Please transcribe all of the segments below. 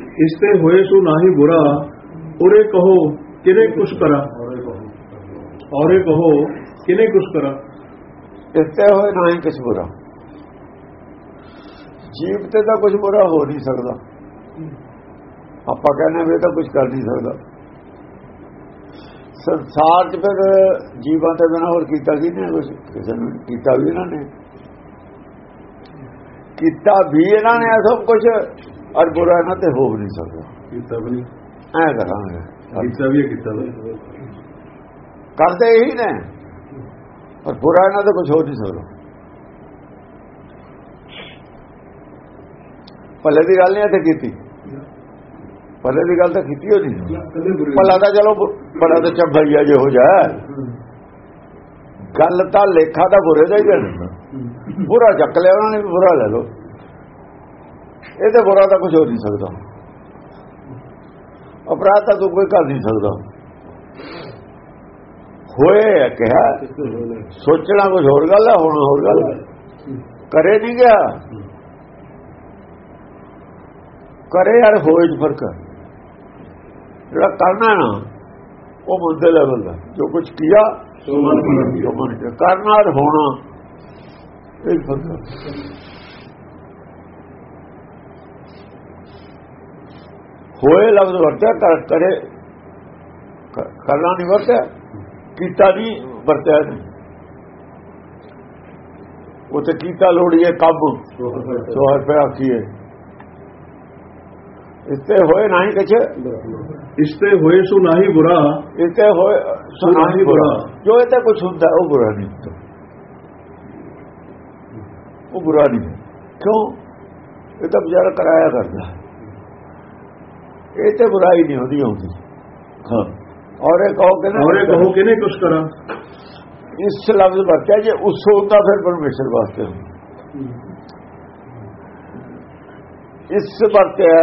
ਇਸ ਤੇ ਹੋਏ ਸੋ ਨਾਹੀ ਬੁਰਾ, ਉਰੇ ਕਹੋ ਕਿਨੇ ਕੁਛ ਕਰਾ? ਔਰੇ ਕਹੋ ਕਿਨੇ ਕੁਛ ਕਰਾ? ਇੱਥੇ ਹੋਏ ਨਾ ਹੀ ਬੁਰਾ। ਜੀਵ ਤੇ ਤਾਂ ਕੁਝ ਬੁਰਾ ਹੋ ਨਹੀਂ ਸਕਦਾ। ਆਪਾਂ ਕਹਿੰਦੇ ਵੀ ਇਹ ਤਾਂ ਕੁਝ ਕਰ ਨਹੀਂ ਸਕਦਾ। ਸੰਸਾਰ 'ਚ ਫਿਰ ਜੀਵਾਂ ਤੇ ਬਿਨਾਂ ਹੋਰ ਕੀਤਾ ਕੀ ਨਹੀਂ ਕੁਝ ਕਿਸੇ ਨੇ ਕੀਤਾ ਵੀ ਇਹਨਾਂ ਨੇ। ਕੀਤਾ ਵੀ ਇਹਨਾਂ ਨੇ ਇਹ ਸਭ ਕੁਝ ਔਰ ਬੁਰਾ ਇਹਨਾਂ ਤੇ ਹੋ ਨਹੀਂ ਸਕਦਾ। ਕੀਤਾ ਵੀ ਨਹੀਂ। ਐ ਕਰਾਂਗੇ। ਕੀਤਾ ਵੀ ਹੈ, ਕੀਤਾ ਨਹੀਂ। ਕਰਦੇ ਹੀ ਨੇ। ਪਰ ਬੁਰਾ ਇਹਨਾਂ ਤੇ ਕੁਝ ਹੋ ਨਹੀਂ ਸਕਦਾ। ਭਲੇ ਦੀ ਗੱਲ ਨਹੀਂ ਇੱਥੇ ਕੀਤੀ। ਭਲੇ ਦੀ ਗੱਲ ਤਾਂ ਕੀਤੀ ਕਦੇ ਬੁਰੇ ਭਲਾ ਤਾਂ ਚਲੋ ਭਲਾ ਤਾਂ ਚੱਬਈਆ ਜੇ ਹੋ। ਜਾ ਗੱਲ ਤਾਂ ਲੇਖਾ ਦਾ ਬੁਰੇ ਦਾ ਹੀ ਕਰਨਾ ਬੁਰਾ ਚੱਕ ਲਿਆ ਉਹਨਾਂ ਨੇ ਵੀ ਬੁਰਾ ਲੈ ਲਓ। ਇਹ ਤੇ ਬੁਰਾ ਤਾਂ ਕੁਝ ਹੋ ਨਹੀਂ ਸਕਦਾ। ਅਪਰਾਧ ਤਾਂ ਤੂੰ ਕੋਈ ਕਰ ਨਹੀਂ ਸਕਦਾ। ਹੋਏ ਕਿਹਾ, ਸੋਚਣਾ ਕੁਝ ਹੋਰ ਗੱਲ ਹੈ ਹੁਣ ਹੋਰ ਗੱਲ ਕਰੇ ਨਹੀਂ ਗਿਆ। ਕਰੇ ਯਾਰ, ਹੋਏ ਚ ਫ਼ਰਕ ਹੈ ਜਿਹੜਾ ਕਰਨਾ ਨਾ, ਉਹ ਮੁੱਦੇ ਲੈਵਲ ਦਾ ਜੋ ਕੁਝ ਕੀਤਾ ਸੋ ਮਨ ਕਰਨਾ ਔਰ ਹੋਣਾ, ਇਹ ਫ਼ਰਕ ਹੈ ਹੋਏ ਲਫ਼ਜ਼ ਵਰਤਿਆ ਕਰ ਕਰੇ ਕ- ਕਰਨਾ ਨਹੀਂ ਵਰਤਿਆ ਕੀਤਾ ਨਹੀਂ ਵਰਤਿਆ ਨਹੀਂ ਉਹ ਤੇ ਕੀਤਾ ਲੋੜੀਏ ਕੰਮ ਸੋ ਹਰ ਪੇ ਆਖੀਏ ਇਸਤੇ ਹੋਏ ਨਹੀਂ ਕੁਛ ਇਸ ਤੇ ਹੋਏ ਸੋ ਨਾਹੀ ਬੁਰਾ ਇਸਤੇ ਹੋਏ ਸੁਣਾ ਹੀ ਬੁਰਾ ਜੋ ਇਹ ਤੇ ਕੁਛ ਹੁੰਦਾ ਉਹ ਬੁਰਾ ਨਹੀਂ ਹੁੰਦਾ ਉਹ ਬੁਰਾ ਨਹੀਂ ਹੈ। ਕਿਉਂ ਇਹ ਤਾਂ ਵਿਚਾਰਾ ਕਰਾਇਆ ਕਰਦਾ ਹੈ। ਇਹ ਤੇ ਬੁਰਾਈ ਨਹੀਂ ਹੁੰਦੀ ਹੁੰਦੀ ਹਾਂ। ਔਰ ਇਹ ਕਹੋ ਕਿ ਔਰੇ ਕਹੋ ਕਿਨੇ ਕੁਛ ਕਰਾ। ਇਸ ਲਫ਼ਜ਼ ਵਰਤਿਆ ਜੇ ਉਸ ਹੁੰਦਾ ਫਿਰ ਪਰਮੇਸ਼ਰ ਵਾਸਤੇ ਹੁੰਦਾ। ਇਸ ਵਰਤਿਆ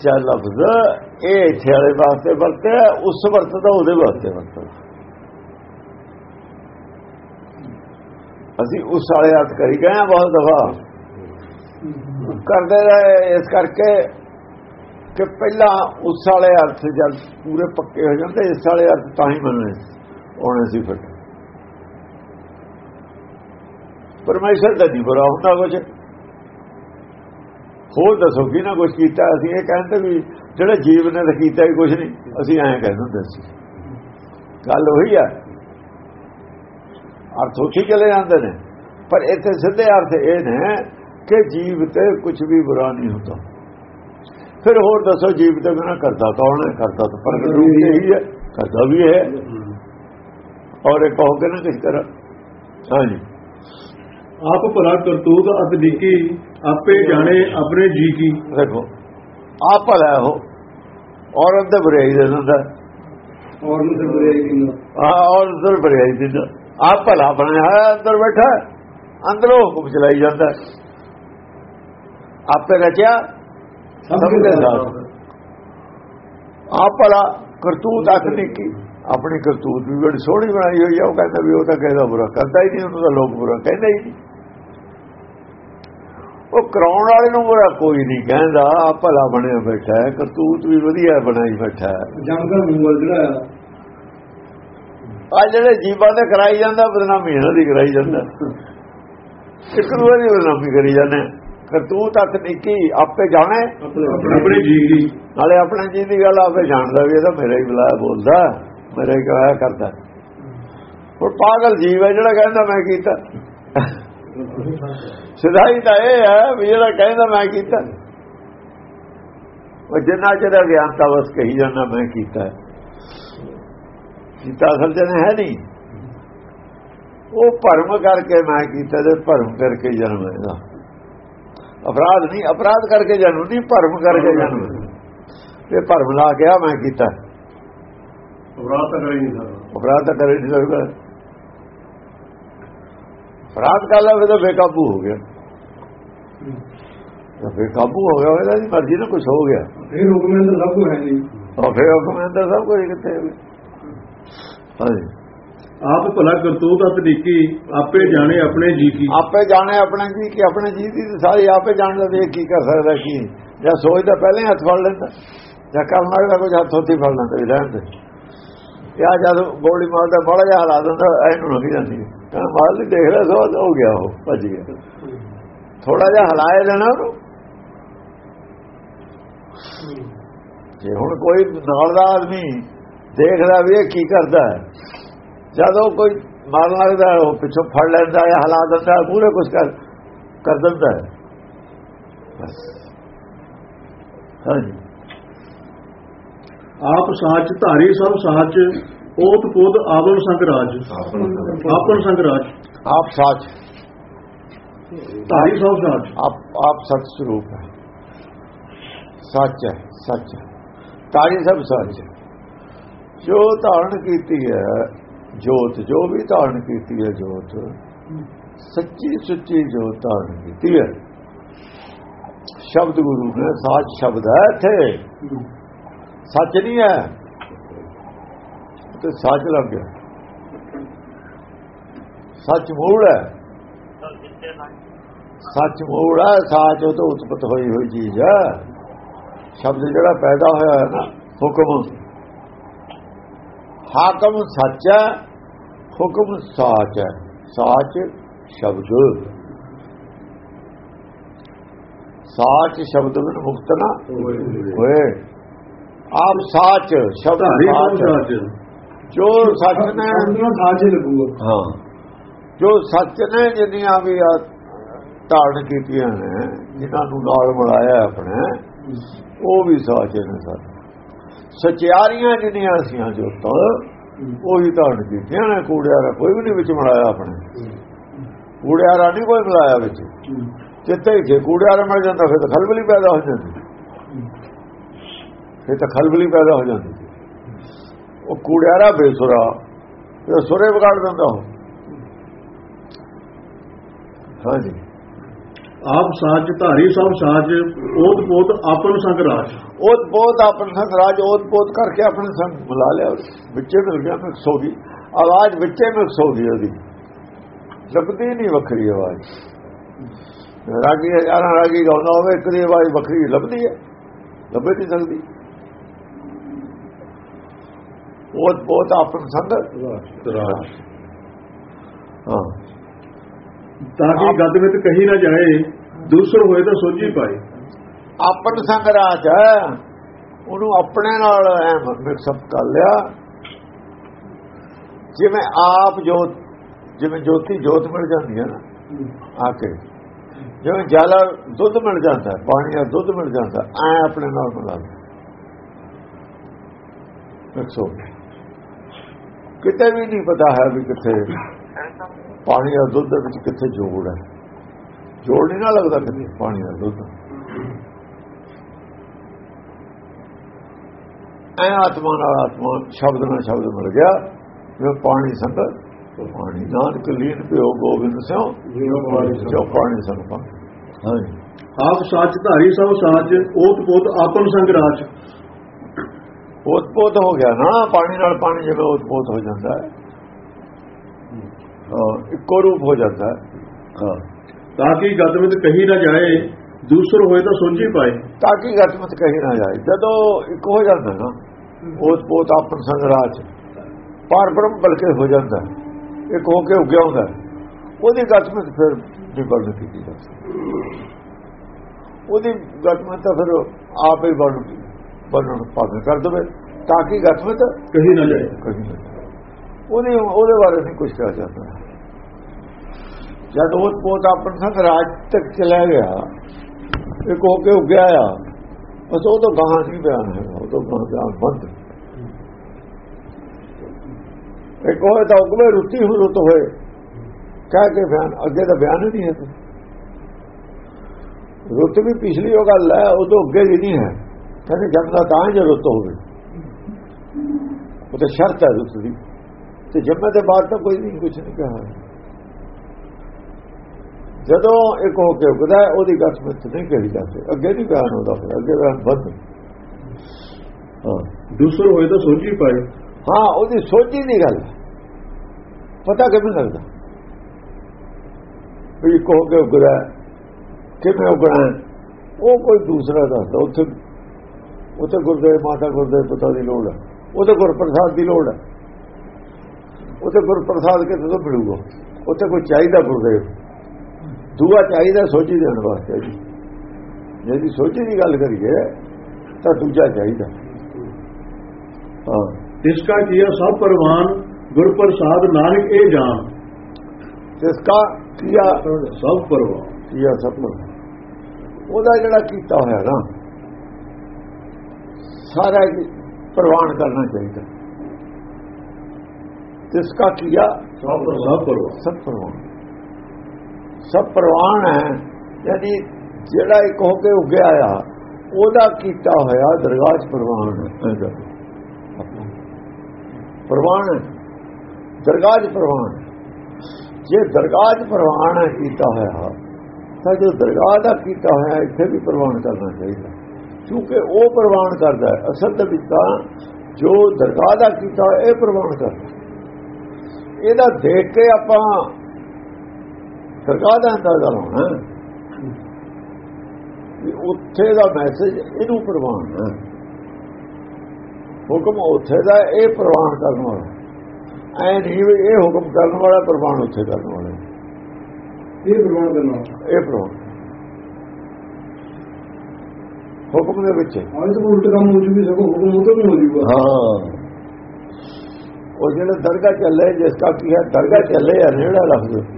ਚਾ ਲਫ਼ਜ਼ ਇਹ ਇੱਥੇ ਵਾਲੇ ਵਾਸਤੇ ਵਰਤਿਆ ਉਸ ਵਰਤਦਾ ਉਹਦੇ ਵਾਸਤੇ ਵਰਤਦਾ ਅਸੀਂ ਉਸ ਵਾਲੇ ਹੱਥ ਕਰੀ ਗਏ ਹਾਂ ਬਹੁਤ ਦਫਾ। ਕਰਦੇ ਰਹੇ ਇਸ ਕਰਕੇ ਕਿ ਪਹਿਲਾਂ ਉਸ ਵਾਲੇ ਅਰਥ ਜਦ ਪੂਰੇ ਪੱਕੇ ਹੋ ਜਾਂਦੇ, ਇਸ ਵਾਲੇ ਅਰਥ ਤਾਂ ਹੀ ਮੰਨਣੇ ਆਉਣੇ ਸੀ ਫਿਰ। ਪਰਮੇਸ਼ਰ ਦਾ ਨਹੀਂ ਬੁਰਾ ਹੁੰਦਾ ਕੁਝ ਹੋਰ ਦੱਸੋ ਕਿ ਨਾ ਕੁਝ ਕੀਤਾ? ਅਸੀਂ ਇਹ ਕਹਿੰਦੇ ਵੀ ਜਿਹੜਾ ਜੀਵ ਨੇ ਤਾਂ ਕੀਤਾ ਹੀ ਕੁਝ ਨਹੀਂ। ਅਸੀਂ ਐਂ ਕਹਿੰਦੇ ਹੁੰਦੇ ਸੀ। ਗੱਲ ਉਹੀ ਆ। ਅਰਥ ਉੱਥੇ ਚਲੇ ਜਾਂਦੇ ਨੇ। ਪਰ ਇੱਥੇ ਸਿੱਧੇ ਅਰਥ ਇਹ ਨੇ ਕਿ ਜੀਵ ਤੇ ਕੁਝ ਵੀ ਬੁਰਾ ਨਹੀਂ ਹੁੰਦਾ। ਫਿਰ ਹੋਰ ਦੱਸੋ ਜੀਵ ਤੇ ਬਿਨਾ ਕਰਦਾ ਕੌਣ ਹੈ? ਕਰਦਾ ਤਾਂ ਪ੍ਰਗਟ ਰੂਪ ਹੀ ਹੈ। ਕਰਦਾ ਵੀ ਹੈ। ਔਰ ਇਹ ਕਹੋ ਕਿ ਨਾ ਕਿਸ ਤਰ੍ਹਾਂ? ਹਾਂਜੀ। ਆਪ ਭਲਾ ਕਰਤੂਤ ਅਤ ਨਿੱਕੀ ਆਪੇ ਜਾਣੇ ਆਪਣੇ ਜੀ ਕੀ। ਦੇਖੋ ਆ ਭਲਾ ਹੋ ਔਰਤ ਦੇ ਬੁਰਾਈ ਦੇ ਦਿੰਦਾ। ਔਰ ਨੂੰ ਤੇ ਬੁਰੇ ਕੀ ਆ ਔਰਤ ਦੇ ਬੁਰਾਈ ਦਿੰਦਾ ਆ ਭਲਾ ਬਣਿਆ ਹੈ ਅੰਦਰ ਬੈਠਾ। ਹੈ, ਅੰਦਰੋਂ ਹੁਕਮ ਚਲਾਈ ਜਾਂਦਾ। ਹੈ। ਆਪੇ ਰਚਿਆ ਸਭ ਦੇ ਨਾਲ ਆ ਭਲਾ ਕਰਤੂਤ ਅਖਨੀ ਕੀ ਆਪਣੀ ਕਰਤੂਤ ਵੀ ਬੜੀ ਸੋਹਣੀ ਬਣਾਈ ਹੋਈ ਹੈ ਉਹ ਕਹਿੰਦਾ ਵੀ ਉਹ ਤਾਂ ਕਹਿੰਦਾ ਬੁਰਾ ਕਰਦਾ ਹੀ ਨਹੀਂ ਉਹਨੂੰ ਤਾਂ ਲੋਕ ਬੁਰਾ ਕਹਿੰਦੇ ਹੀ ਨਹੀਂ। ਉਹ ਕਰਾਉਣ ਵਾਲੇ ਨੂੰ ਬੁਰਾ ਕੋਈ ਨਹੀਂ ਕਹਿੰਦਾ ਆ ਭਲਾ ਬਣਿਆ ਬੈਠਾ ਹੈ ਕਰਤੂਤ ਵੀ ਵਧੀਆ ਬਣਾਈ ਬੈਠਾ ਹੈ। ਜੰਗ ਦਾ ਮੂਲ ਜਿਹੜਾ ਆ ਜਿਹੜੇ ਜੀਵਾਂ ਦੇ ਕਰਾਈ ਜਾਂਦਾ ਬਦਨਾਮੀ ਇਹਨਾਂ ਦੀ ਕਰਾਈ ਜਾਂਦਾ। ਇੱਕ ਦੂਜੇ ਦੀ ਬਦਨਾਮੀ ਕਰੀ ਜਾਂਦੇ ਕਰਤੂਤ ਤੱਕ ਨਿੱਕੀ ਆਪੇ ਜਾਣੇ। ਆਪਣੇ ਜੀ ਕੀ ਨਾਲੇ ਆਪਣੇ ਜੀ ਦੀ ਗੱਲ ਆਪੇ ਜਾਣਦਾ ਵੀ ਇਹ ਤਾਂ ਮੇਰਾ ਹੀ ਬੁਲਾਇਆ ਬੋਲਦਾ ਮੇਰਾ ਹੀ ਕਰਾਇਆ ਕਰਦਾ। ਉਹ ਪਾਗਲ ਜੀਵ ਹੈ ਜਿਹੜਾ ਕਹਿੰਦਾ ਮੈਂ ਕੀਤਾ। ਸਿਧਾਈ ਤਾਂ ਇਹ ਹੈ ਵੀ ਜਿਹੜਾ ਕਹਿੰਦਾ ਮੈਂ ਕੀਤਾ। ਉਹ ਜਿੰਨਾ ਚਿਰ ਅਗਿਆਨਤਾ ਵਸ ਕਹੀ ਜਾਂਦਾ ਮੈਂ ਕੀਤਾ। ਕੀਤਾ ਅਸਲ ਚ ਹੈ ਨਹੀਂ। ਉਹ ਭਰਮ ਕਰਕੇ ਮੈਂ ਕੀਤਾ ਤੇ ਭਰਮ ਕਰਕੇ ਜਨਮ ਇਹਦਾ ਅਪਰਾਧ ਨਹੀਂ ਅਪਰਾਧ ਕਰਕੇ ਜਨਮ ਨਹੀਂ ਭਰਮ ਕਰਕੇ ਜਨਮ ਇਹ ਭਰਮ ਲਾ ਗਿਆ ਮੈਂ ਕੀਤਾ। ਅਪਰਾਧ ਤਾਂ ਕਰੀ ਨਹੀਂ ਸਕਦਾ। ਅਪਰਾਧ ਤਾਂ ਕਰੇ ਨਹੀਂ ਸਕਦਾ। ਅਪਰਾਧ ਕਰ ਲਾ ਫਿਰ ਤਾਂ ਬੇਕਾਬੂ ਹੋ ਗਿਆ। ਤਾਂ ਬੇਕਾਬੂ ਹੋ ਗਿਆ ਇਹਦਾ ਦੀ ਮਰਜ਼ੀ ਨਾਲ ਕੁਝ ਹੋ ਗਿਆ। ਇਹ ਹੁਕਮ ਅੰਦਰ ਸਭ ਕੁਝ ਹੈ ਨਹੀਂ। ਉਹ ਫਿਰ ਹੁਕਮ ਅੰਦਰ ਸਭ ਕੁਝ ਕਿੱਥੇ ਹਾਂਜੀ। ਆਪ ਭਲਾ ਕਰਤੂਤ ਅਤ ਨਿੱਕੀ ਆਪੇ ਜਾਣੇ ਆਪਣੇ ਜੀ ਕੀ। ਆਪੇ ਜਾਣੇ ਆਪਣੇ ਜੀ ਕਿ ਆਪਣੇ ਜੀ ਦੀ ਤਾਂ ਸਾਰੀ ਆਪੇ ਜਾਣ ਲਵੇ ਕੀ ਕਰ ਸਕਦਾ ਕੀ ਜਾਂ ਸੋਚਦਾ ਪਹਿਲੇ ਹੱਥ ਫੜ ਲੈਂਦਾ ਜਾਂ ਕਰਨ ਲੱਗਦਾ ਕੋਈ ਹੱਥ ਉੱਥੇ ਫੜ ਲੈਂਦਾ ਵੀ ਰਹਿਣ ਦੇ। ਜਾਂ ਜਦ ਗੋਲੀ ਮਾਰਦਾ ਬੜਾ ਜਿਹਾ ਹਲਾ ਦਿੰਦਾ ਇਹਨੂੰ ਨਹੀਂ ਜਾਂਦੀ। ਕਹਿੰਦਾ ਮਾਰ ਲਈ ਦੇਖ ਰਿਹਾ ਸੋ ਹੋ ਗਿਆ ਉਹ ਭੱਜ ਗਿਆ। ਥੋੜਾ ਜਿਹਾ ਹਲਾਏ ਦੇਣਾ ਉਹਨੂੰ। ਜੇ ਹੁਣ ਕੋਈ ਨਾਲ ਦਾ ਆਦਮੀ ਦੇਖਦਾ ਵੀ ਇਹ ਕੀ ਕਰਦਾ ਹੈ ਜਦੋਂ ਕੋਈ ਮਾਰਨ ਲੱਗਦਾ ਉਹ ਪਿੱਛੋਂ ਫੜ ਲੈਂਦਾ ਹੈ ਹਲਾ ਦਿੰਦਾ ਪੂਰੇ ਕੁਝ ਕਰ ਕਰ ਦਿੰਦਾ ਹੈ। ਬਸ। ਹਾਂਜੀ। ਆਪ ਸਾਚ ਧਾਰੀ ਸਭ ਸਾਚ ਓਤ ਪੋਤ ਆਵਨ ਸੰਗ ਰਾਜ। ਆਪਨ ਸੰਗ ਰਾਜ। ਆਪ ਸੱਚ। ਧਾਰੀ ਸਭ ਸਾਚ। ਆਪ ਆਪ ਸਤ ਸਰੂਪ ਹੈ। ਸੱਚ ਹੈ ਸੱਚ ਹੈ। ਤਾਰੀ ਸਭ ਸੱਚ ਜੋ ਧਾਰਨ ਕੀਤੀ ਹੈ ਜੋਤ ਜੋ ਵੀ ਧਾਰਨ ਕੀਤੀ ਹੈ ਜੋਤ, ਸੱਚੀ ਸੁੱਚੀ ਜੋਤ ਧਾਰਨ ਕੀਤੀ ਹੈ। ਸ਼ਬਦ ਗੁਰੂ ਨੇ ਸੱਚ ਸ਼ਬਦ ਹੈ ਇੱਥੇ। ਸੱਚ ਨਹੀਂ ਹੈ। ਤੇ ਸੱਚ ਲੱਗ ਗਿਆ। ਸੱਚ ਮੂੜ ਹੈ। ਸੱਚ ਮੂੜ ਹੈ, ਸੱਚ ਉਹ ਤੋਂ ਉਤਪਤ ਹੋਈ ਹੋਈ ਚੀਜ਼ ਹੈ। ਸ਼ਬਦ ਜਿਹੜਾ ਪੈਦਾ ਹੋਇਆ ਹੈ ਨਾ, ਹੁਕਮ ਹਾਕਮ ਸੱਚ ਹੈ ਹੁਕਮ ਸਾਚ ਹੈ। ਸਾਚ ਸ਼ਬਦ। ਸਾਚ ਸ਼ਬਦ ਵਿੱਚ ਮੁਕਤ ਨਾ ਹੋਏ। ਆਪ ਸਾਚ ਸ਼ਬਦ ਸਾਚ। ਸਾਚ? ਜੋ ਸੱਚ ਨੇ ਸਾਚੇ ਲੱਗੂਗਾ। ਹਾਂ। ਜੋ ਸੱਚ ਨੇ ਜਿੰਨੀਆਂ ਵੀ ਆ ਧਾਰਨ ਕੀਤੀਆਂ ਨੇ ਜਿਨ੍ਹਾਂ ਨੂੰ ਨਾਲ ਮਿਲਾਇਆ ਆਪਣੇ ਉਹ ਵੀ ਸਾਚੇ ਨੇ ਸਾਰੇ ਸਚਿਆਰੀਆਂ ਜਿੰਨੀਆਂ ਸੀਆਂ ਜੋ ਤਾਂ ਉਹ ਵੀ ਧਾਰਨ ਕੀਤੀਆਂ ਨੇ, ਕੂੜਿਆਰਾ ਕੋਈ ਵੀ ਨਹੀਂ ਵਿੱਚ ਮਿਲਾਇਆ ਆਪਣੇ। ਕੂੜਿਆਰਾ ਨਹੀਂ ਕੋਈ ਮਿਲਾਇਆ ਵਿੱਚ। ਜਿੱਥੇ ਜੇ ਕੂੜਿਆਰਾ ਮਿਲ ਜਾਂਦਾ, ਫਿਰ ਤਾਂ ਖਲਬਲੀ ਪੈਦਾ ਹੋ ਜਾਂਦੀ। ਫਿਰ ਤਾਂ ਖਲਬਲੀ ਪੈਦਾ ਹੋ ਜਾਂਦੀ। ਉਹ ਕੂੜਿਆਰਾ ਬੇਸੁਰਾ ਇਹ ਸੁਰੇ ਵਿਗਾੜ ਦਿੰਦਾ ਉਹ। ਹਾਂਜੀ। ਆਪ ਸਾਚ ਧਾਰੀ ਸਭ ਸਾਚ ਓਤ ਪੋਤ ਆਪਨ ਸੰਗ ਰਾਜ। ਉਹ ਬਹੁਤ ਆਪਣ ਸੰਗ ਰਾਜ ਉਹ ਬਹੁਤ ਕਰਕੇ ਆਪਣੇ ਸੰਗ ਮਿਲਾ ਲਿਆ ਵਿੱਚੇ ਮਿਲ ਗਿਆ ਮਿਕਸ ਹੋ ਗਈ ਆਵਾਜ਼ ਵਿੱਚੇ ਮਿਕਸ ਹੋ ਗਈ ਉਹਦੀ। ਲੱਭਦੀ ਨਹੀਂ ਵੱਖਰੀ ਆਵਾਜ਼। ਰਾਗੀ ਹਜ਼ਾਰਾਂ ਰਾਗੀ ਗਾਉਂਦਾ ਹੋਵੇ ਇੱਕ ਦੀ ਆਵਾਜ਼ ਵੱਖਰੀ ਲੱਭਦੀ ਹੈ। ਲੱਭੇ ਨਹੀਂ ਸਕਦੀ ਉਹ ਬਹੁਤ ਆਪਣ ਸੰਗ ਰਾਜ। ਹਾਂ। ਤਾਂ ਕਿ ਗਦ ਵਿੱਚ ਕਹੀ ਨਾ ਜਾਏ ਦੂਸਰ ਹੋਏ ਤਾਂ ਸੋਝੀ ਪਾਏ ਆਪਣ ਸੰਗ ਰਾਜ ਹੈ ਉਹਨੂੰ ਆਪਣੇ ਨਾਲ ਐ ਮਿਕਸ ਅਪ ਕਰ ਲਿਆ। ਜਿਵੇਂ ਆਪ ਜੋਤ ਜਿਵੇਂ ਜੋਤੀ ਜੋਤ ਮਿਲ ਜਾਂਦੀ ਹੈ ਨਾ ਆ ਕੇ। ਜਿਵੇਂ ਜਲ ਦੁੱਧ ਮਿਲ ਜਾਂਦਾ ਪਾਣੀ ਦਾ ਦੁੱਧ ਮਿਲ ਜਾਂਦਾ ਐ ਆਪਣੇ ਨਾਲ ਮਿਲਾ ਗਿਆ ਕਿਤੇ ਵੀ ਨਹੀਂ ਪਤਾ ਹੈ ਵੀ ਕਿੱਥੇ ਪਾਣੀ ਦਾ ਦੁੱਧ ਵਿੱਚ ਕਿੱਥੇ ਜੋੜ ਹੈ। ਜੋੜ ਨਹੀਂ ਨਾ ਲੱਗਦਾ ਕਿਤੇ ਪਾਣੀ ਦਾ ਦੁੱਧ। ਐ ਆਤਮਾ ਨਾਲ ਆਤਮਾ ਸ਼ਬਦ ਨਾਲ ਸ਼ਬਦ ਮਿਲ ਗਿਆ। ਜੋ ਪਾਣੀ ਸੰਗ ਪਾਣੀ ਨਾਨਕ ਲੀਨ ਪਿਓ ਗੋਬਿੰਦ ਸਿਓ ਜੋ ਪਾਣੀ ਸੰਗ ਪਾ ਆਪ ਸਾਚ ਧਾਰੀ ਸਭ ਸਾਚ ਓਤ ਪੋਤ ਆਪਨ ਸੰਗ ਰਾਜ ਉਤਪੋਤ ਹੋ ਗਿਆ ਨਾ ਪਾਣੀ ਨਾਲ ਪਾਣੀ ਜਿਵੇਂ ਉਤਪੋਤ ਹੋ ਜਾਂਦਾ ਹੈ। ਹਾਂ। ਇੱਕੋ ਰੂਪ ਹੋ ਜਾਂਦਾ ਹੈ। ਹਾਂ। ਤਾਂ ਕਿ ਵਿੱਚ ਕਹੀ ਨਾ ਜਾਏ ਦੂਸਰ ਹੋਏ ਤਾਂ ਸੋਝੀ ਪਾਏ ਤਾਂ ਕਿ ਗਤਮਤ ਕਹੀ ਨਾ ਜਾਏ ਜਦੋਂ ਇੱਕ ਹੋ ਜਾਂਦਾ ਨਾ ਉਤਪੋਤ ਆਪਨ ਸੰਗਰਾਜ ਪਰ ਬ੍ਰਹਮ ਬਲਕੇ ਹੋ ਜਾਂਦਾ। ਇੱਕ ਹੋ ਕੇ ਉੱਗਿਆ ਹੁੰਦਾ। ਉਹਦੀ ਗਤਮਤ ਫਿਰ ਨਿਬੜਨ ਕੀਤੀ ਜਾ ਸਕਦੀ ਉਹਦੀ ਗਤਮਤ ਤਾਂ ਫਿਰ ਆਪ ਹੀ ਬਣ ਬਣਨ ਪਾਵੇ ਕਰ ਦਵੇ ਤਾਂ ਕਿ ਗਤਮਤ ਕਹੀ ਨਾ ਜਾਏ ਕਹੀ ਨਾ ਜਾਏ। ਉਹਦੇ ਉਹਦੇ ਬਾਰੇ ਨਹੀਂ ਕੁਝ ਕਿਹਾ ਜਾਂਦਾ ਜਦ ਉਹ ਪੋਤ ਆਪਣ ਸੰਗ ਰਾਜ ਤੱਕ ਚਲਾ ਗਿਆ, ਇੱਕ ਹੋ ਕੇ ਉੱਗਿਆ ਆ, ਬਸ ਉਹ ਤੋਂ ਗਾਹਾਂ ਨਹੀਂ ਬਿਆਨ ਹੈ, ਉਹ ਤੋਂ ਗਾਹਾਂ ਬਿਆਨ ਬੰਦ। ਇੱਕ ਹੋਏ ਤਾਂ ਉਗਵੇ ਰੁੱਤੀ ਹੋ ਰੁੱਤ ਹੋਏ, ਕਹਿ ਕੇ ਬਿਆਨ, ਅੱਗੇ ਤਾਂ ਬਿਆਨ ਹੀ ਨਹੀਂ ਹੈ ਰੁੱਤ ਵੀ ਪਿਛਲੀ ਉਹ ਗੱਲ ਹੈ, ਉਹ ਤੋਂ ਅੱਗੇ ਵੀ ਨਹੀਂ ਹੈ। ਕਹਿੰਦੇ ਜੰਮਦਾ ਤਾਂ ਹੀ ਜੇ ਰੁੱਤ ਹੋਵੇ। ਉਹ ਤਾਂ ਸ਼ਰਤ ਹੈ ਰੁੱਤ ਦੀ। ਤੇ ਜੰਮੇ ਦੇ ਬਾਅਦ ਤਾਂ ਕੋਈ ਨਹੀਂ ਕੁਝ ਨਹੀਂ ਕਹਾ ਜਦੋਂ ਇੱਕ ਹੋ ਕੇ ਉਗਦਾ ਉਹਦੀ ਗੱਠ ਵਿੱਚ ਨਹੀਂ ਕਹੀ ਜਾਂਦੀ। ਅੱਗੇ ਨਹੀਂ ਬਿਆਨ ਹੁੰਦਾ ਫਿਰ ਅੱਗੇ ਬਿਆਨ ਬੰਦ ਹਾਂ। ਦੂਸਰ ਹੋਏ ਤਾਂ ਸੋਝੀ ਪਾਏ। ਹਾਂ ਉਹਦੀ ਸੋਚੀ ਦੀ ਗੱਲ। ਪਤਾ ਕਿਵੇਂ ਲੱਗਦਾ? ਵੀ ਇੱਕ ਹੋ ਕੇ ਉਗਦਾ ਕਿਵੇਂ ਉਗਣਾ? ਉਹ ਕੋਈ ਦੂਸਰਾ ਦੱਸਦਾ। ਉੱਥੇ ਉੱਥੇ ਗੁਰਦੇਵ ਮਾਤਾ ਗੁਰਦੇਵ ਪਿਤਾ ਦੀ ਲੋੜ ਹੈ। ਉਹਦੇ ਗੁਰਪ੍ਰਸਾਦ ਦੀ ਲੋੜ ਹੈ। ਉੱਥੇ ਗੁਰਪ੍ਰਸਾਦ ਕਿਤੇ ਤੋਂ ਮਿਲੂਗਾ? ਉੱਥੇ ਕੋਈ ਚਾਹੀਦਾ ਗੁਰਦੇਵ ਦੂਆ ਚਾਹੀਦਾ ਸੋਚੀ ਦੇਣ ਵਾਸਤੇ ਜੀ। ਜੇ ਦੀ ਸੋਚੀ ਦੀ ਗੱਲ ਕਰੀਏ ਤਾਂ ਦੂਜਾ ਚਾਹੀਦਾ। ਹਾਂ। ਤਿਸਕਾ ਕੀਆ ਸਭ ਪਰਵਾਨ ਗੁਰ ਪ੍ਰਸਾਦ ਨਾਨਕ ਇਹ ਜਾਣ। ਜਿਸ ਕਾ ਕੀਆ ਸਭ ਪਰਵਾਨ। ਕੀਆ ਸਪਨ ਉਹਦਾ ਜਿਹੜਾ ਕੀਤਾ ਹੋਇਆ ਨਾ ਸਾਰਾ ਪ੍ਰਵਾਨ ਕਰਨਾ ਚਾਹੀਦਾ। ਜਿਸ ਕਾ ਕੀਆ ਸਭ ਪਰਵਾਨ। ਸਭ ਪ੍ਰਵਾਨ। ਸਭ ਪ੍ਰਵਾਨ ਹੈ। ਯਾਨੀ ਜਿਹੜਾ ਇੱਕ ਹੋ ਕੇ ਉੱਗਿਆ ਆ, ਉਹਦਾ ਕੀਤਾ ਹੋਇਆ ਦਰਗਾਹ 'ਚ ਪ੍ਰਵਾਨ ਹੈ। ਪ੍ਰਵਾਨ ਦਰਗਾਹ 'ਚ ਪ੍ਰਵਾਨ ਜੇ ਦਰਗਾਹ 'ਚ ਪ੍ਰਵਾਨ ਹੈ ਕੀਤਾ ਹੋਇਆ, ਤਾਂ ਜੋ ਦਰਗਾਹ ਦਾ ਕੀਤਾ ਹੋਇਆ ਇੱਥੇ ਵੀ ਪ੍ਰਵਾਨ ਕਰਨਾ ਚਾਹੀਦਾ। ਕਿਉਂਕਿ ਉਹ ਪ੍ਰਵਾਨ ਕਰਦਾ ਹੈ। ਅਸਲ ਦੇ ਵਿੱਚ ਤਾਂ ਜੋ ਦਰਗਾਹ ਦਾ ਕੀਤਾ ਹੋਇਆ, ਇਹ ਪ੍ਰਵਾਨ ਕਰਦਾ ਇਹਦਾ ਦੇਖ ਕੇ ਆਪਾਂ ਦਰਗਾਹ ਦਾ ਅੰਦਾਜ਼ਾ ਲਾਉਣਾ। ਵੀ ਉੱਥੇ ਦਾ ਮੈਸੇਜ ਇਹਨੂੰ ਪ੍ਰਵਾਨ ਹੈ। ਹੁਕਮ ਉੱਥੇ ਦਾ ਇਹ ਪ੍ਰਵਾਨ ਕਰਨ ਵਾਲਾ ਐ ਨਹੀਂ ਵੀ ਇਹ ਹੁਕਮ ਕਰਨ ਵਾਲਾ ਪ੍ਰਵਾਨ ਉੱਥੇ ਕਰਨ ਵਾਲਾ ਇਹ ਪ੍ਰਵਾਨ ਕਰਨਾ ਇਹ ਪ੍ਰਵਾਨ। ਹੁਕਮ ਦੇ ਵਿੱਚ। ਅੱਜ ਤਾਂ ਉਲਟ ਕੰਮ ਹੋ ਜੂਗੀ ਸਗੋਂ ਹੁਕਮ ਉਧਰ ਨੂੰ ਹੋ ਜੂਗਾ। ਹਾਂ। ਉਹ ਜਿਹੜਾ ਦਰਗਾਹ ਚੱਲੇ ਜਿਸ ਦਾ ਕੀ ਹੈ ਦਰਗਾਹ ਚੱਲੇ ਆ ਜਿਹੜਾ ਲਫ਼ਜ਼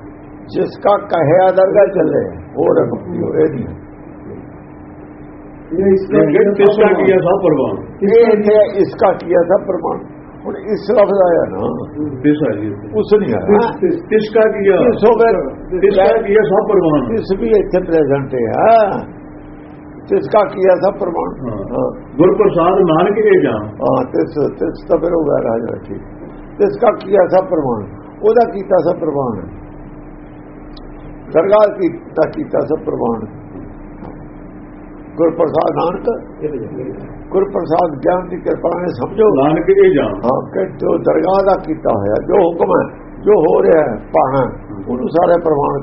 جس کا کہے درگاہ چلے وہ رکھتی ہو رہی ہے اس کا کیا تھا پرمان ہوں اس لفظ آیا نا۔ اس نے اس بھی اتنے پریزنٹ ہے تس کا کیا تھا پرمان گرپرساد مان کے جان۔ ہاں تس تو پھر ہو گیا راجا ٹھیک تس کا کیا تھا پرمان وہ کیا تھا پرمان ਸਰਕਾਰ ਕੀਤਾ ਕੀਤਾ ਸਭ ਪ੍ਰਵਾਨ। ਗੁਰ ਪ੍ਰਸਾਦ ਨਾਨਕ ਗੁਰ ਪ੍ਰਸਾਦ ਗਿਆਨ ਦੀ ਕਿਰਪਾ ਨੇ ਸਮਝੋ। ਨਾਨਕ ਇਹ ਜਾਣ ਹਾਂ ਕਿ ਜੋ ਦਰਗਾਹ ਦਾ ਕੀਤਾ ਹੋਇਆ ਜੋ ਹੁਕਮ ਹੈ ਜੋ ਹੋ ਰਿਹਾ ਹੈ ਪਾਣਾ ਉਹਨੂੰ ਸਾਰੇ ਪ੍ਰਵਾਨ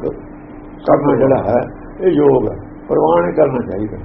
ਕਰਨਾ ਜਿਹੜਾ ਹੈ ਇਹ ਯੋਗ ਹੈ। ਪ੍ਰਵਾਨ ਕਰਨਾ ਚਾਹੀਦਾ।